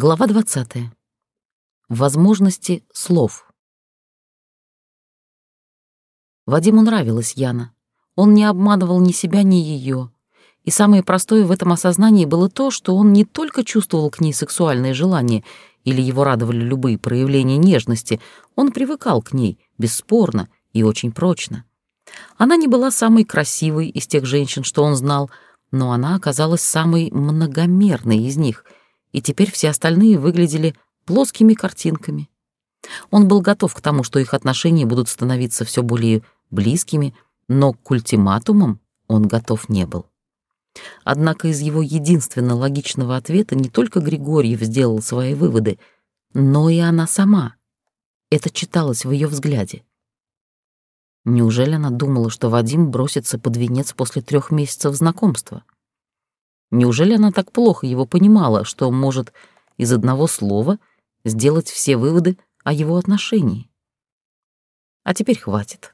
Глава 20. Возможности слов. Вадиму нравилась Яна. Он не обманывал ни себя, ни ее. И самое простое в этом осознании было то, что он не только чувствовал к ней сексуальное желание или его радовали любые проявления нежности, он привыкал к ней, бесспорно и очень прочно. Она не была самой красивой из тех женщин, что он знал, но она оказалась самой многомерной из них, и теперь все остальные выглядели плоскими картинками. Он был готов к тому, что их отношения будут становиться все более близкими, но к ультиматумам он готов не был. Однако из его единственно логичного ответа не только Григорьев сделал свои выводы, но и она сама. Это читалось в ее взгляде. Неужели она думала, что Вадим бросится под венец после трех месяцев знакомства? Неужели она так плохо его понимала, что может из одного слова сделать все выводы о его отношении? А теперь хватит.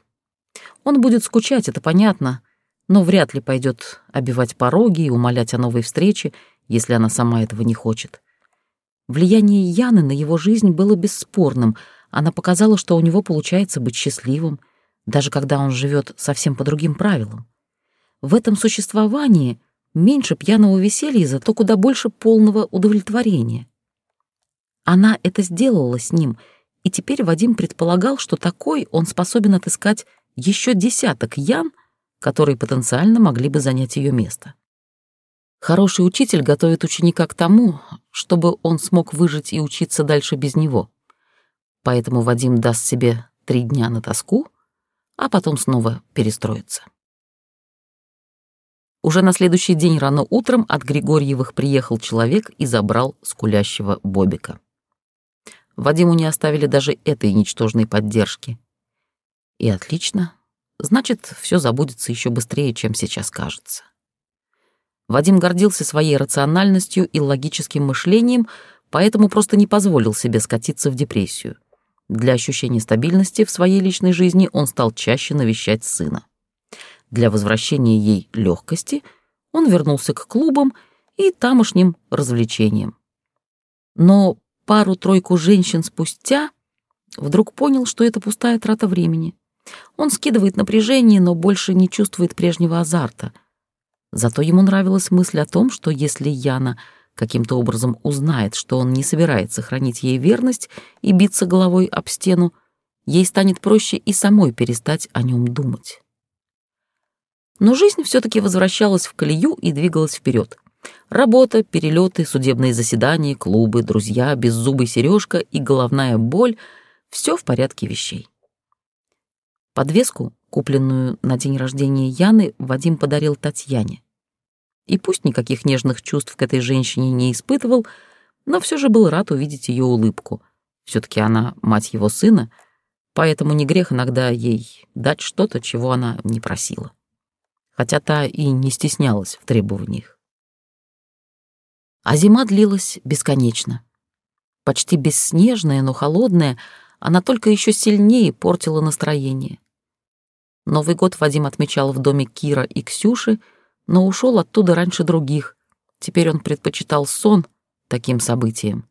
Он будет скучать, это понятно, но вряд ли пойдет обивать пороги и умолять о новой встрече, если она сама этого не хочет. Влияние Яны на его жизнь было бесспорным. Она показала, что у него получается быть счастливым — даже когда он живет совсем по другим правилам. В этом существовании меньше пьяного веселья, зато куда больше полного удовлетворения. Она это сделала с ним, и теперь Вадим предполагал, что такой он способен отыскать еще десяток Ян, которые потенциально могли бы занять ее место. Хороший учитель готовит ученика к тому, чтобы он смог выжить и учиться дальше без него. Поэтому Вадим даст себе три дня на тоску, а потом снова перестроиться. Уже на следующий день рано утром от Григорьевых приехал человек и забрал скулящего Бобика. Вадиму не оставили даже этой ничтожной поддержки. И отлично. Значит, все забудется еще быстрее, чем сейчас кажется. Вадим гордился своей рациональностью и логическим мышлением, поэтому просто не позволил себе скатиться в депрессию. Для ощущения стабильности в своей личной жизни он стал чаще навещать сына. Для возвращения ей легкости он вернулся к клубам и тамошним развлечениям. Но пару-тройку женщин спустя вдруг понял, что это пустая трата времени. Он скидывает напряжение, но больше не чувствует прежнего азарта. Зато ему нравилась мысль о том, что если Яна каким-то образом узнает, что он не собирается хранить ей верность и биться головой об стену, ей станет проще и самой перестать о нем думать. Но жизнь все-таки возвращалась в колею и двигалась вперед. Работа, перелеты, судебные заседания, клубы, друзья, беззубый сережка и головная боль — все в порядке вещей. Подвеску, купленную на день рождения Яны, Вадим подарил Татьяне. И пусть никаких нежных чувств к этой женщине не испытывал, но все же был рад увидеть ее улыбку. все таки она мать его сына, поэтому не грех иногда ей дать что-то, чего она не просила. Хотя та и не стеснялась в требованиях. А зима длилась бесконечно. Почти бесснежная, но холодная, она только еще сильнее портила настроение. Новый год Вадим отмечал в доме Кира и Ксюши — но ушел оттуда раньше других. Теперь он предпочитал сон таким событиям.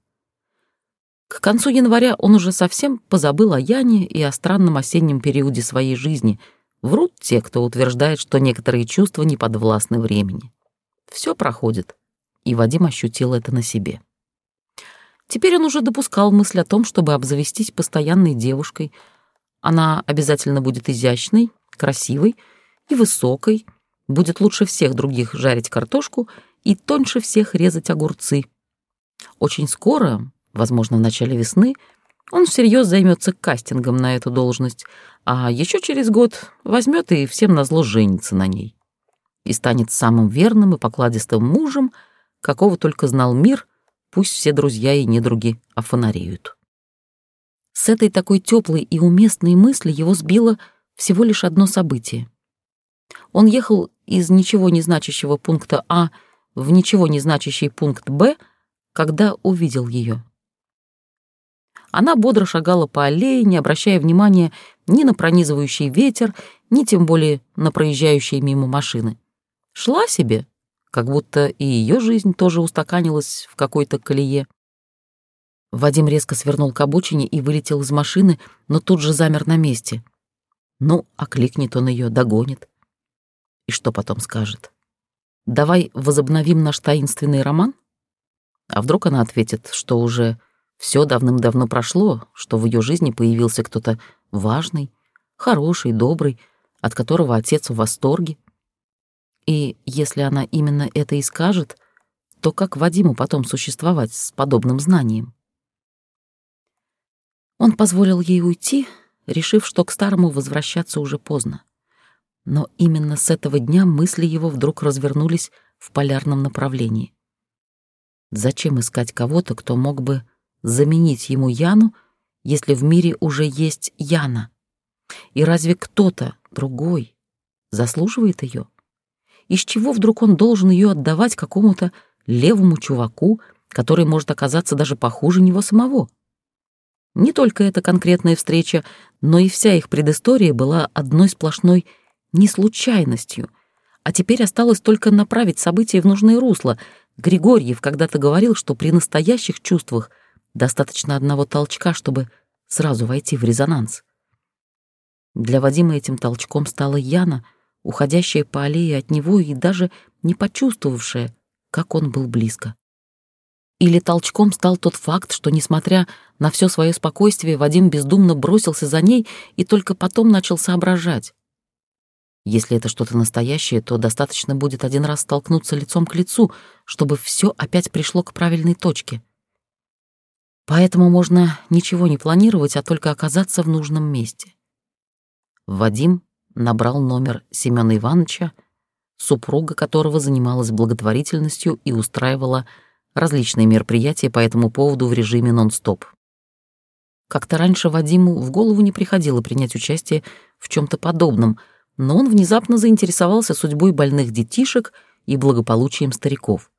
К концу января он уже совсем позабыл о Яне и о странном осеннем периоде своей жизни. Врут те, кто утверждает, что некоторые чувства не подвластны времени. Все проходит, и Вадим ощутил это на себе. Теперь он уже допускал мысль о том, чтобы обзавестись постоянной девушкой. Она обязательно будет изящной, красивой и высокой, будет лучше всех других жарить картошку и тоньше всех резать огурцы. Очень скоро, возможно, в начале весны, он всерьез займется кастингом на эту должность, а еще через год возьмет и всем назло женится на ней. И станет самым верным и покладистым мужем, какого только знал мир, пусть все друзья и недруги офонареют. С этой такой теплой и уместной мысли его сбило всего лишь одно событие. Он ехал из ничего не значащего пункта А в ничего не значащий пункт Б, когда увидел ее. Она бодро шагала по аллее, не обращая внимания ни на пронизывающий ветер, ни тем более на проезжающие мимо машины. Шла себе, как будто и ее жизнь тоже устаканилась в какой-то колее. Вадим резко свернул к обочине и вылетел из машины, но тут же замер на месте. Ну, окликнет он ее, догонит. И что потом скажет? «Давай возобновим наш таинственный роман?» А вдруг она ответит, что уже все давным-давно прошло, что в ее жизни появился кто-то важный, хороший, добрый, от которого отец в восторге. И если она именно это и скажет, то как Вадиму потом существовать с подобным знанием? Он позволил ей уйти, решив, что к старому возвращаться уже поздно. Но именно с этого дня мысли его вдруг развернулись в полярном направлении. Зачем искать кого-то, кто мог бы заменить ему Яну, если в мире уже есть Яна? И разве кто-то другой заслуживает ее? Из чего вдруг он должен ее отдавать какому-то левому чуваку, который может оказаться даже похуже него самого? Не только эта конкретная встреча, но и вся их предыстория была одной сплошной неслучайностью. А теперь осталось только направить события в нужное русло. Григорьев когда-то говорил, что при настоящих чувствах достаточно одного толчка, чтобы сразу войти в резонанс. Для Вадима этим толчком стала Яна, уходящая по аллее от него и даже не почувствовавшая, как он был близко. Или толчком стал тот факт, что, несмотря на все свое спокойствие, Вадим бездумно бросился за ней и только потом начал соображать. Если это что-то настоящее, то достаточно будет один раз столкнуться лицом к лицу, чтобы все опять пришло к правильной точке. Поэтому можно ничего не планировать, а только оказаться в нужном месте. Вадим набрал номер Семёна Ивановича, супруга которого занималась благотворительностью и устраивала различные мероприятия по этому поводу в режиме нон-стоп. Как-то раньше Вадиму в голову не приходило принять участие в чем то подобном, но он внезапно заинтересовался судьбой больных детишек и благополучием стариков.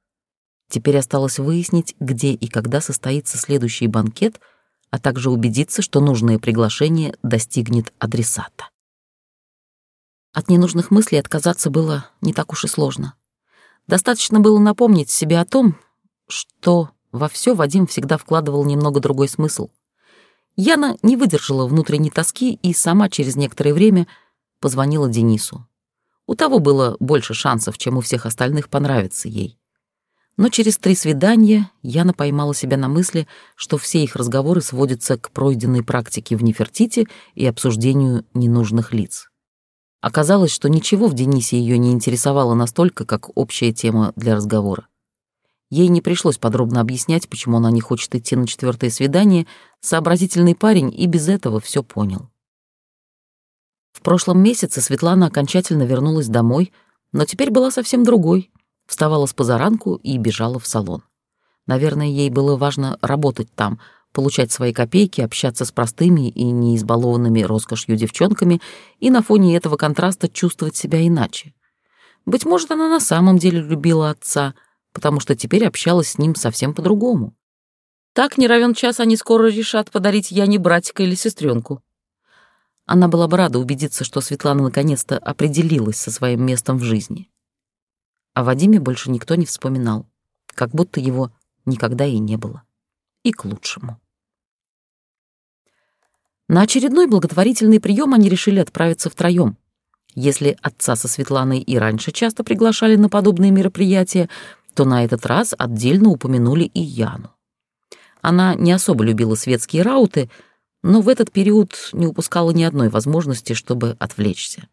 Теперь осталось выяснить, где и когда состоится следующий банкет, а также убедиться, что нужное приглашение достигнет адресата. От ненужных мыслей отказаться было не так уж и сложно. Достаточно было напомнить себе о том, что во все Вадим всегда вкладывал немного другой смысл. Яна не выдержала внутренней тоски и сама через некоторое время позвонила Денису. У того было больше шансов, чем у всех остальных понравиться ей. Но через три свидания Яна поймала себя на мысли, что все их разговоры сводятся к пройденной практике в Нефертите и обсуждению ненужных лиц. Оказалось, что ничего в Денисе ее не интересовало настолько, как общая тема для разговора. Ей не пришлось подробно объяснять, почему она не хочет идти на четвертое свидание, сообразительный парень и без этого все понял. В прошлом месяце Светлана окончательно вернулась домой, но теперь была совсем другой. Вставала с позаранку и бежала в салон. Наверное, ей было важно работать там, получать свои копейки, общаться с простыми и не избалованными роскошью девчонками и на фоне этого контраста чувствовать себя иначе. Быть может, она на самом деле любила отца, потому что теперь общалась с ним совсем по-другому. Так, не равен час, они скоро решат подарить Яне братика или сестренку. Она была бы рада убедиться, что Светлана наконец-то определилась со своим местом в жизни. О Вадиме больше никто не вспоминал, как будто его никогда и не было. И к лучшему. На очередной благотворительный прием они решили отправиться втроем. Если отца со Светланой и раньше часто приглашали на подобные мероприятия, то на этот раз отдельно упомянули и Яну. Она не особо любила светские рауты, но в этот период не упускала ни одной возможности, чтобы отвлечься.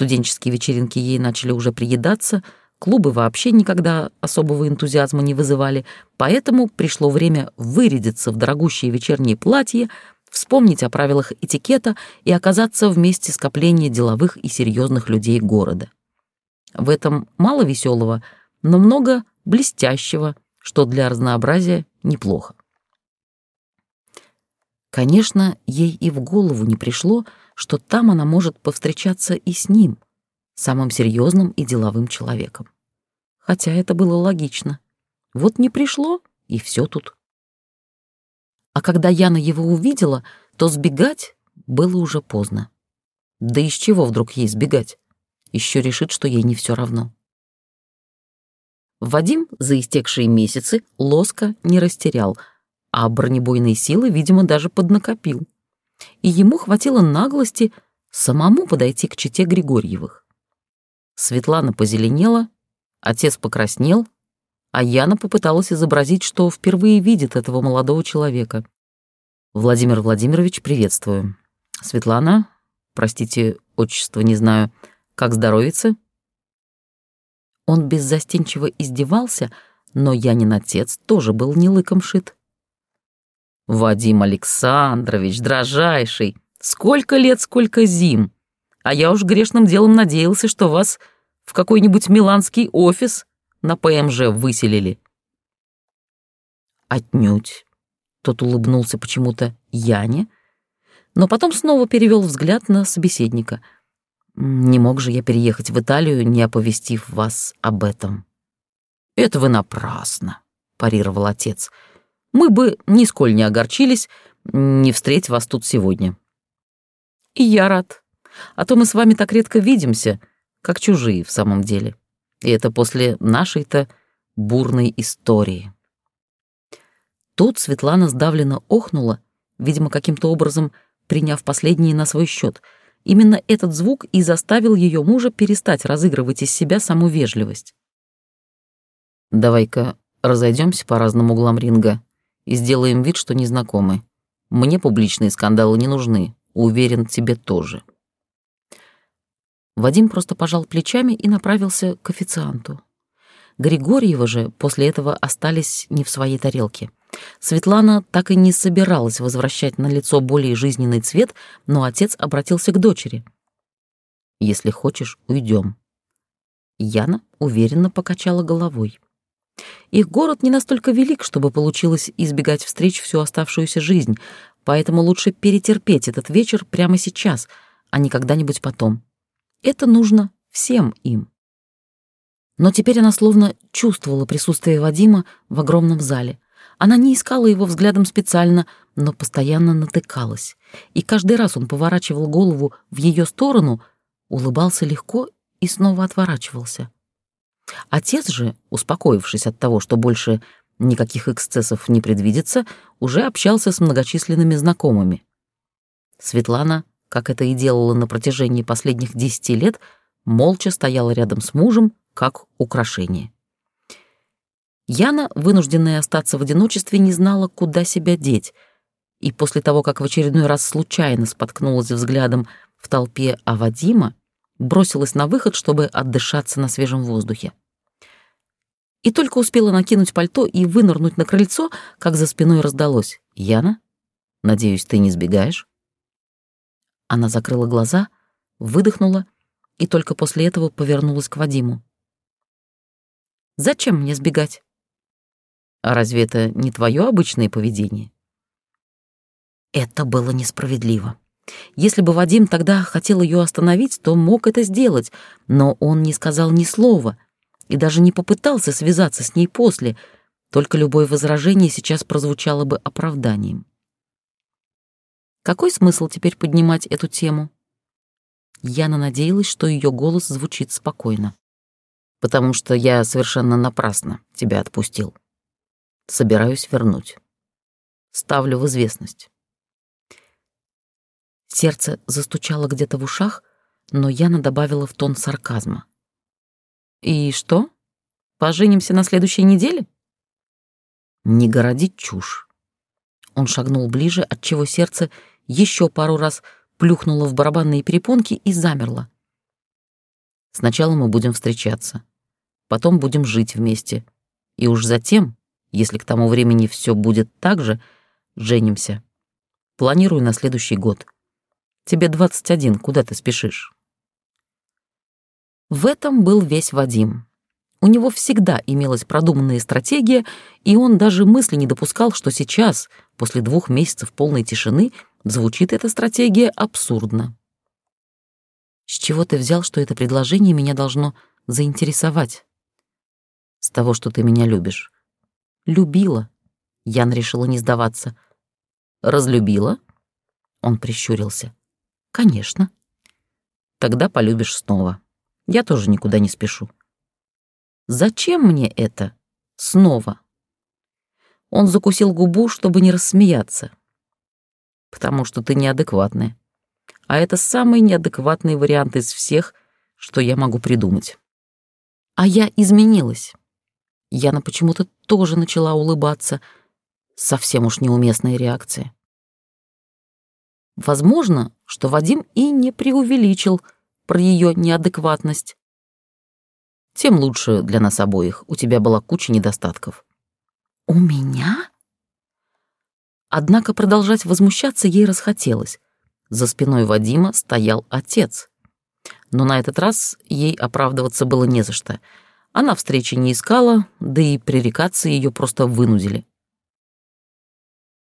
Студенческие вечеринки ей начали уже приедаться, клубы вообще никогда особого энтузиазма не вызывали, поэтому пришло время вырядиться в дорогущее вечернее платье, вспомнить о правилах этикета и оказаться вместе скопления деловых и серьезных людей города. В этом мало веселого — но много блестящего, что для разнообразия неплохо. Конечно, ей и в голову не пришло, что там она может повстречаться и с ним, самым серьезным и деловым человеком. Хотя это было логично. Вот не пришло, и все тут. А когда Яна его увидела, то сбегать было уже поздно. Да из чего вдруг ей сбегать? Еще решит, что ей не все равно. Вадим за истекшие месяцы лоска не растерял, а бронебойные силы, видимо, даже поднакопил. И ему хватило наглости самому подойти к чете Григорьевых. Светлана позеленела, отец покраснел, а Яна попыталась изобразить, что впервые видит этого молодого человека. «Владимир Владимирович, приветствую. Светлана, простите, отчество не знаю, как здоровится?» Он беззастенчиво издевался, но Янин отец тоже был не лыком шит. «Вадим Александрович, дрожайший, сколько лет, сколько зим! А я уж грешным делом надеялся, что вас в какой-нибудь миланский офис на ПМЖ выселили». «Отнюдь!» — тот улыбнулся почему-то Яне, но потом снова перевел взгляд на собеседника — не мог же я переехать в Италию, не оповестив вас об этом. Это вы напрасно, парировал отец. Мы бы нисколь не огорчились, не встретить вас тут сегодня. И я рад. А то мы с вами так редко видимся, как чужие в самом деле. И это после нашей-то бурной истории. Тут Светлана сдавленно охнула, видимо, каким-то образом приняв последние на свой счет — Именно этот звук и заставил ее мужа перестать разыгрывать из себя саму вежливость. «Давай-ка разойдемся по разным углам ринга и сделаем вид, что незнакомы. Мне публичные скандалы не нужны, уверен, тебе тоже». Вадим просто пожал плечами и направился к официанту. Григорьева же после этого остались не в своей тарелке. Светлана так и не собиралась возвращать на лицо более жизненный цвет, но отец обратился к дочери. «Если хочешь, уйдем». Яна уверенно покачала головой. Их город не настолько велик, чтобы получилось избегать встреч всю оставшуюся жизнь, поэтому лучше перетерпеть этот вечер прямо сейчас, а не когда-нибудь потом. Это нужно всем им. Но теперь она словно чувствовала присутствие Вадима в огромном зале — она не искала его взглядом специально, но постоянно натыкалась. И каждый раз он поворачивал голову в ее сторону, улыбался легко и снова отворачивался. Отец же, успокоившись от того, что больше никаких эксцессов не предвидится, уже общался с многочисленными знакомыми. Светлана, как это и делала на протяжении последних десяти лет, молча стояла рядом с мужем, как украшение. Яна, вынужденная остаться в одиночестве, не знала, куда себя деть. И после того, как в очередной раз случайно споткнулась взглядом в толпе а Вадима, бросилась на выход, чтобы отдышаться на свежем воздухе. И только успела накинуть пальто и вынырнуть на крыльцо, как за спиной раздалось. «Яна, надеюсь, ты не сбегаешь?» Она закрыла глаза, выдохнула и только после этого повернулась к Вадиму. «Зачем мне сбегать?» А разве это не твое обычное поведение? Это было несправедливо. Если бы Вадим тогда хотел ее остановить, то мог это сделать, но он не сказал ни слова и даже не попытался связаться с ней после, только любое возражение сейчас прозвучало бы оправданием. Какой смысл теперь поднимать эту тему? Яна надеялась, что ее голос звучит спокойно. «Потому что я совершенно напрасно тебя отпустил», собираюсь вернуть. Ставлю в известность. Сердце застучало где-то в ушах, но Яна добавила в тон сарказма. «И что? Поженимся на следующей неделе?» «Не городить чушь». Он шагнул ближе, отчего сердце еще пару раз плюхнуло в барабанные перепонки и замерло. «Сначала мы будем встречаться, потом будем жить вместе, и уж затем если к тому времени все будет так же, женимся. Планирую на следующий год. Тебе 21, куда ты спешишь? В этом был весь Вадим. У него всегда имелась продуманная стратегия, и он даже мысли не допускал, что сейчас, после двух месяцев полной тишины, звучит эта стратегия абсурдно. С чего ты взял, что это предложение меня должно заинтересовать? С того, что ты меня любишь. Любила. Ян решила не сдаваться. Разлюбила? Он прищурился. Конечно. Тогда полюбишь снова. Я тоже никуда не спешу. Зачем мне это? Снова. Он закусил губу, чтобы не рассмеяться. «Потому что ты неадекватная. А это самый неадекватный вариант из всех, что я могу придумать. А я изменилась. Яна почему-то тоже начала улыбаться. Совсем уж неуместная реакция. Возможно, что Вадим и не преувеличил про ее неадекватность. Тем лучше для нас обоих. У тебя была куча недостатков. У меня? Однако продолжать возмущаться ей расхотелось. За спиной Вадима стоял отец. Но на этот раз ей оправдываться было не за что. Она встречи не искала, да и пререкаться ее просто вынудили.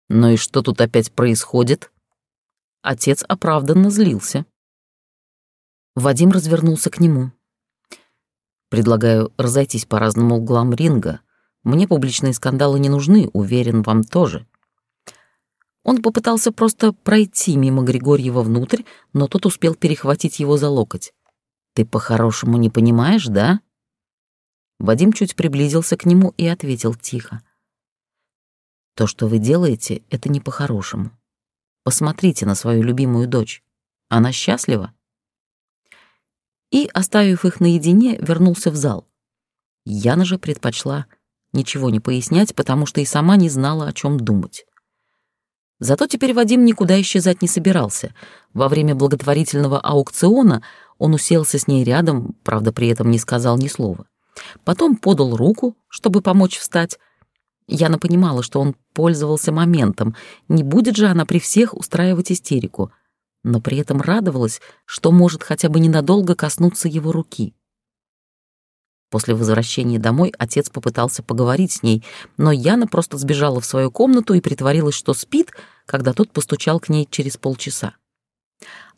«Ну и что тут опять происходит?» Отец оправданно злился. Вадим развернулся к нему. «Предлагаю разойтись по разным углам ринга. Мне публичные скандалы не нужны, уверен, вам тоже». Он попытался просто пройти мимо Григорьева внутрь, но тот успел перехватить его за локоть. «Ты по-хорошему не понимаешь, да?» Вадим чуть приблизился к нему и ответил тихо. «То, что вы делаете, это не по-хорошему. Посмотрите на свою любимую дочь. Она счастлива?» И, оставив их наедине, вернулся в зал. Яна же предпочла ничего не пояснять, потому что и сама не знала, о чем думать. Зато теперь Вадим никуда исчезать не собирался. Во время благотворительного аукциона он уселся с ней рядом, правда, при этом не сказал ни слова. Потом подал руку, чтобы помочь встать. Яна понимала, что он пользовался моментом, не будет же она при всех устраивать истерику, но при этом радовалась, что может хотя бы ненадолго коснуться его руки. После возвращения домой отец попытался поговорить с ней, но Яна просто сбежала в свою комнату и притворилась, что спит, когда тот постучал к ней через полчаса.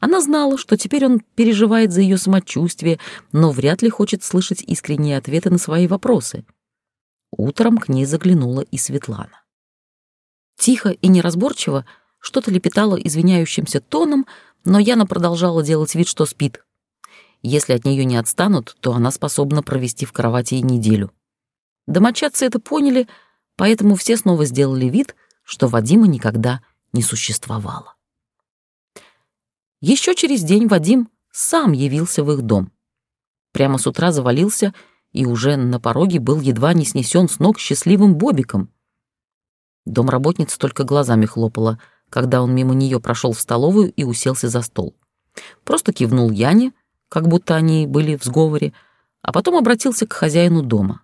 Она знала, что теперь он переживает за ее самочувствие, но вряд ли хочет слышать искренние ответы на свои вопросы. Утром к ней заглянула и Светлана. Тихо и неразборчиво что-то лепетала извиняющимся тоном, но Яна продолжала делать вид, что спит. Если от нее не отстанут, то она способна провести в кровати и неделю. Домочадцы это поняли, поэтому все снова сделали вид, что Вадима никогда не существовало. Еще через день Вадим сам явился в их дом. Прямо с утра завалился и уже на пороге был едва не снесен с ног счастливым Бобиком. Домработница только глазами хлопала, когда он мимо нее прошел в столовую и уселся за стол. Просто кивнул Яне, как будто они были в сговоре, а потом обратился к хозяину дома.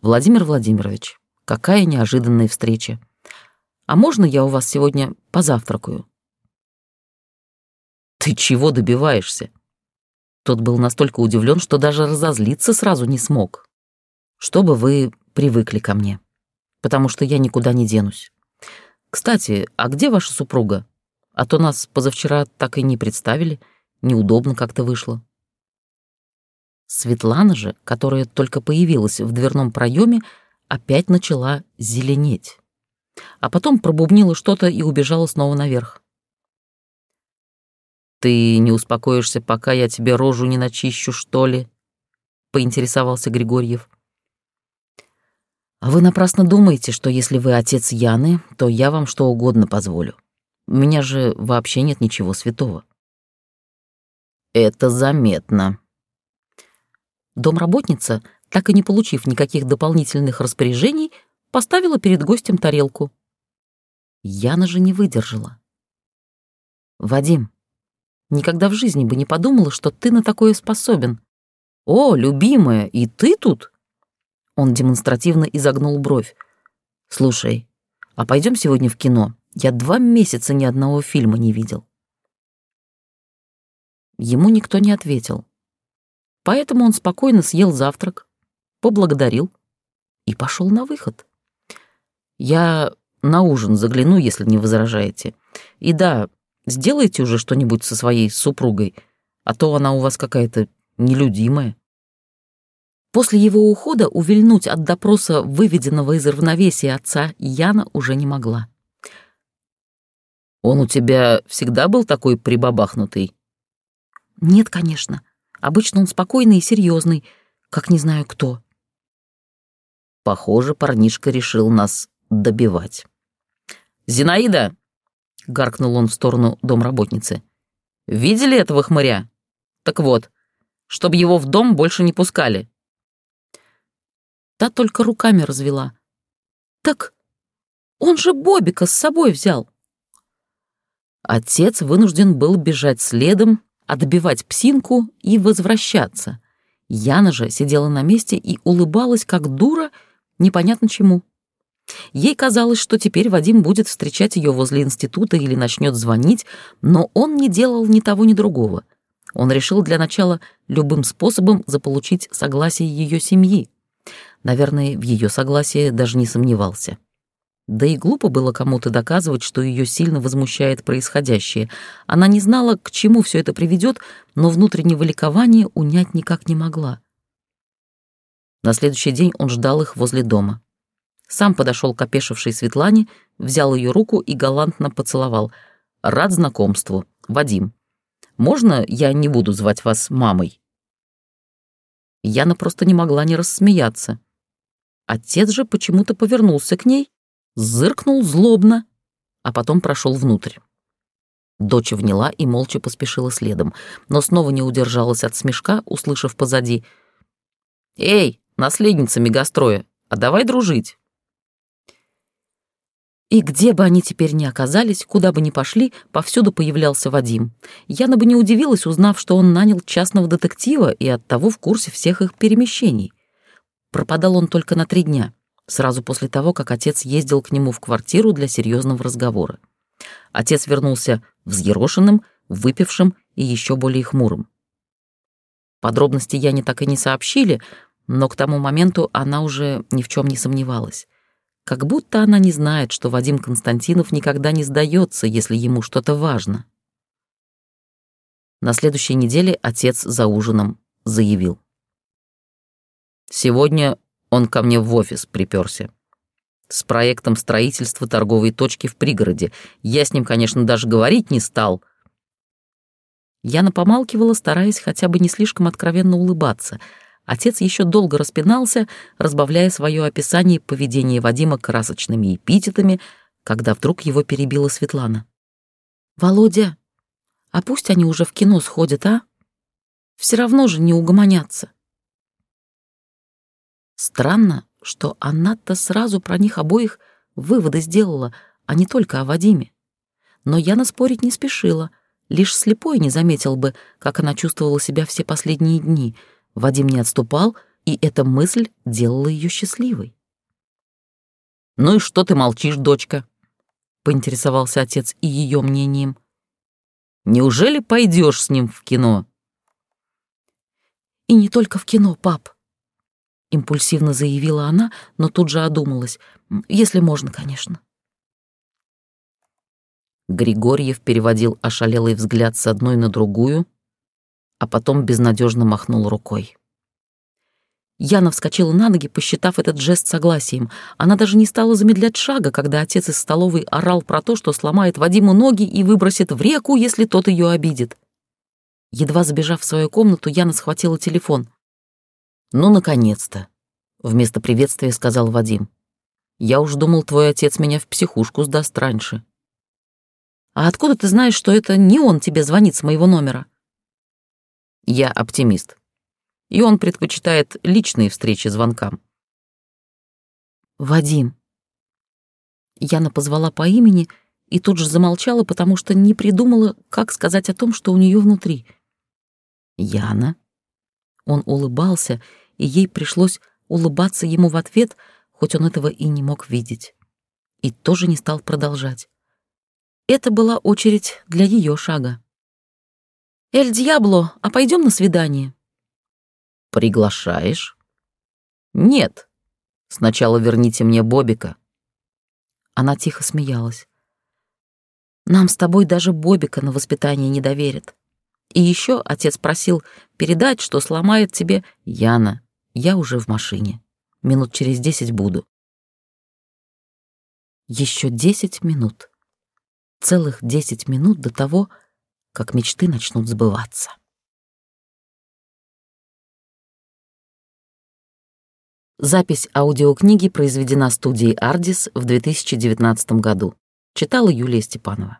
«Владимир Владимирович, какая неожиданная встреча. А можно я у вас сегодня позавтракаю?» «Ты чего добиваешься?» Тот был настолько удивлен, что даже разозлиться сразу не смог. «Чтобы вы привыкли ко мне, потому что я никуда не денусь. Кстати, а где ваша супруга? А то нас позавчера так и не представили, неудобно как-то вышло». Светлана же, которая только появилась в дверном проеме, опять начала зеленеть. А потом пробубнила что-то и убежала снова наверх. «Ты не успокоишься, пока я тебе рожу не начищу, что ли?» — поинтересовался Григорьев. «А вы напрасно думаете, что если вы отец Яны, то я вам что угодно позволю. У меня же вообще нет ничего святого». «Это заметно». Домработница, так и не получив никаких дополнительных распоряжений, поставила перед гостем тарелку. Яна же не выдержала. «Вадим, Никогда в жизни бы не подумала, что ты на такое способен. О, любимая, и ты тут? Он демонстративно изогнул бровь. Слушай, а пойдем сегодня в кино? Я два месяца ни одного фильма не видел. Ему никто не ответил. Поэтому он спокойно съел завтрак, поблагодарил и пошел на выход. Я на ужин загляну, если не возражаете. И да, Сделайте уже что-нибудь со своей супругой, а то она у вас какая-то нелюдимая». После его ухода увильнуть от допроса выведенного из равновесия отца Яна уже не могла. «Он у тебя всегда был такой прибабахнутый?» «Нет, конечно. Обычно он спокойный и серьезный, как не знаю кто». Похоже, парнишка решил нас добивать. «Зинаида!» — гаркнул он в сторону домработницы. «Видели этого хмыря? Так вот, чтобы его в дом больше не пускали». Та только руками развела. «Так он же Бобика с собой взял». Отец вынужден был бежать следом, отбивать псинку и возвращаться. Яна же сидела на месте и улыбалась, как дура, непонятно чему. Ей казалось, что теперь Вадим будет встречать ее возле института или начнет звонить, но он не делал ни того, ни другого. Он решил для начала любым способом заполучить согласие ее семьи. Наверное, в ее согласии даже не сомневался. Да и глупо было кому-то доказывать, что ее сильно возмущает происходящее. Она не знала, к чему все это приведет, но внутреннего ликования унять никак не могла. На следующий день он ждал их возле дома. Сам подошел к опешившей Светлане, взял ее руку и галантно поцеловал. «Рад знакомству. Вадим. Можно я не буду звать вас мамой?» Яна просто не могла не рассмеяться. Отец же почему-то повернулся к ней, зыркнул злобно, а потом прошел внутрь. Дочь вняла и молча поспешила следом, но снова не удержалась от смешка, услышав позади. «Эй, наследница мегастроя, а давай дружить!» И где бы они теперь ни оказались, куда бы ни пошли, повсюду появлялся Вадим. Яна бы не удивилась, узнав, что он нанял частного детектива и оттого в курсе всех их перемещений. Пропадал он только на три дня, сразу после того, как отец ездил к нему в квартиру для серьезного разговора. Отец вернулся взъерошенным, выпившим и еще более хмурым. Подробности Яне так и не сообщили, но к тому моменту она уже ни в чем не сомневалась. Как будто она не знает, что Вадим Константинов никогда не сдается, если ему что-то важно. На следующей неделе отец за ужином заявил. «Сегодня он ко мне в офис приперся. С проектом строительства торговой точки в пригороде. Я с ним, конечно, даже говорить не стал». Яна помалкивала, стараясь хотя бы не слишком откровенно улыбаться — Отец еще долго распинался, разбавляя свое описание поведения Вадима красочными эпитетами, когда вдруг его перебила Светлана. «Володя, а пусть они уже в кино сходят, а? Все равно же не угомонятся». Странно, что она-то сразу про них обоих выводы сделала, а не только о Вадиме. Но Яна спорить не спешила, лишь слепой не заметил бы, как она чувствовала себя все последние дни — Вадим не отступал, и эта мысль делала ее счастливой. «Ну и что ты молчишь, дочка?» — поинтересовался отец и ее мнением. «Неужели пойдешь с ним в кино?» «И не только в кино, пап», — импульсивно заявила она, но тут же одумалась. «Если можно, конечно». Григорьев переводил ошалелый взгляд с одной на другую, а потом безнадежно махнул рукой. Яна вскочила на ноги, посчитав этот жест согласием. Она даже не стала замедлять шага, когда отец из столовой орал про то, что сломает Вадиму ноги и выбросит в реку, если тот ее обидит. Едва забежав в свою комнату, Яна схватила телефон. «Ну, наконец-то!» — вместо приветствия сказал Вадим. «Я уж думал, твой отец меня в психушку сдаст раньше». «А откуда ты знаешь, что это не он тебе звонит с моего номера?» Я оптимист. И он предпочитает личные встречи звонкам. «Вадим». Яна позвала по имени и тут же замолчала, потому что не придумала, как сказать о том, что у нее внутри. «Яна?» Он улыбался, и ей пришлось улыбаться ему в ответ, хоть он этого и не мог видеть. И тоже не стал продолжать. Это была очередь для ее шага. «Эль Дьябло, а пойдем на свидание?» «Приглашаешь?» «Нет. Сначала верните мне Бобика». Она тихо смеялась. «Нам с тобой даже Бобика на воспитание не доверят. И еще отец просил передать, что сломает тебе Яна. Я уже в машине. Минут через десять буду». Еще десять минут. Целых десять минут до того, как мечты начнут сбываться. Запись аудиокниги произведена студией «Ардис» в 2019 году. Читала Юлия Степанова.